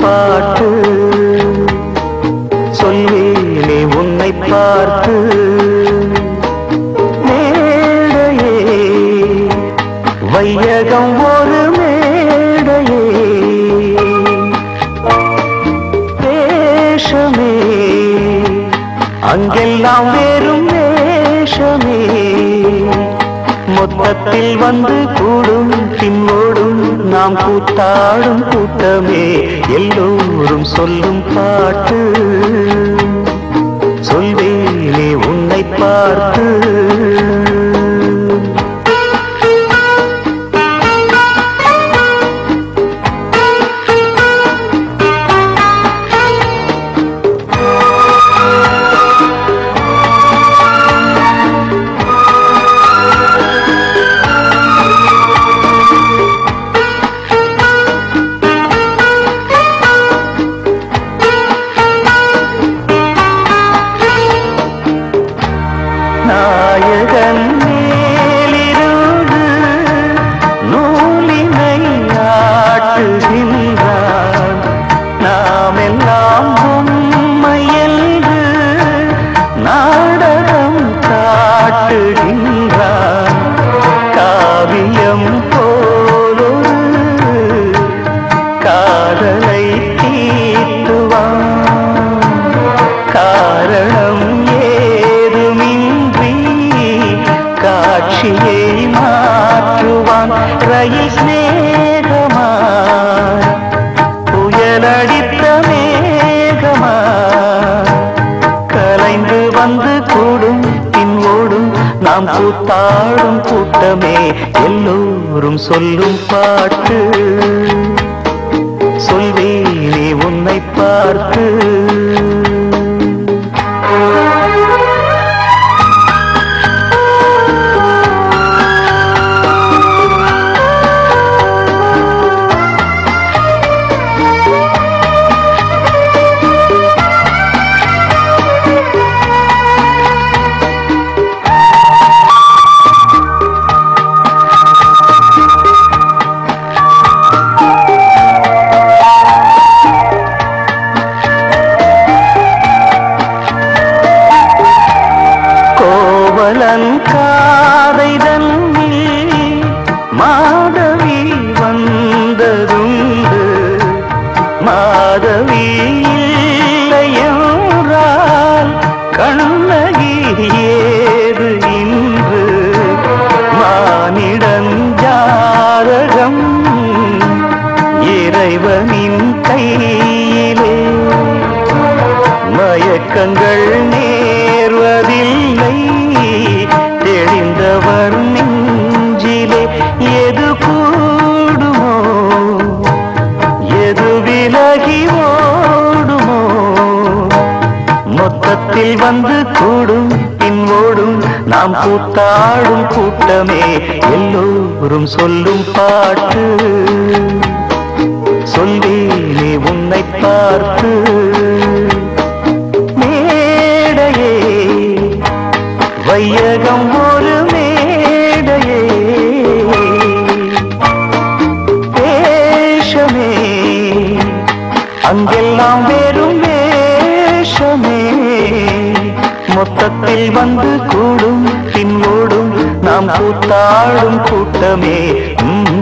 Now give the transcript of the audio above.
பாட்டு. சொல்லினே உன்னை பார்த்து. மேடையே வையகம் ஒரு மேடையே. தேசமே அங்கெல்லாம் வே மொத்தத்தில் வந்து கூடும் பின்னோடும் நாம் கூத்தாடும் கூட்டமே. எல்லோரும் சொல்லும் பாட்டு சொல்வேனே உன்னை பார்த்து நாயகன் மேலிருந்து நூலினை ஆட்டுகின்றான் நாம் எல்லாம் உண்மை நாடகம் காட்டுகின்றான். காவியம் காட்சியை மாற்றுவான் ரயில் சிநேகமாய் புயலடித்த மேகமாய் கலைந்து வந்து கூடும் பின் ஓடும் நாம் கூத்தாடும் கூட்டமே எல்லோரும் சொல்லும் பாட்டு. சொல்வேனே உன்னை பார்த்து. கோவலன் தன்னில் மாதவி வந்ததுண்டு. மாதவி இல்லையென்றால் கண்ணகி ஏது இன்று. மானிடன் ஜாரகம் இறைவனின் கையிலே. மயக்கங்கள் நேர்வதில்லை விலகி ஓடுமோ? மொத்தத்தில் வந்து கூடும் பின் ஓடும். நாம் கூத்தாடும் கூட்டமே எல்லோரும் சொல்லும் பாட்டு. சொல்லி நீ உன்னை பார்த்து. அங்கெல்லாம் வெறும் வேஷமே. மொத்தத்தில் வந்து கூடும் பின்னோடும் நாம் கூத்தாடும் கூட்டமே. ம்.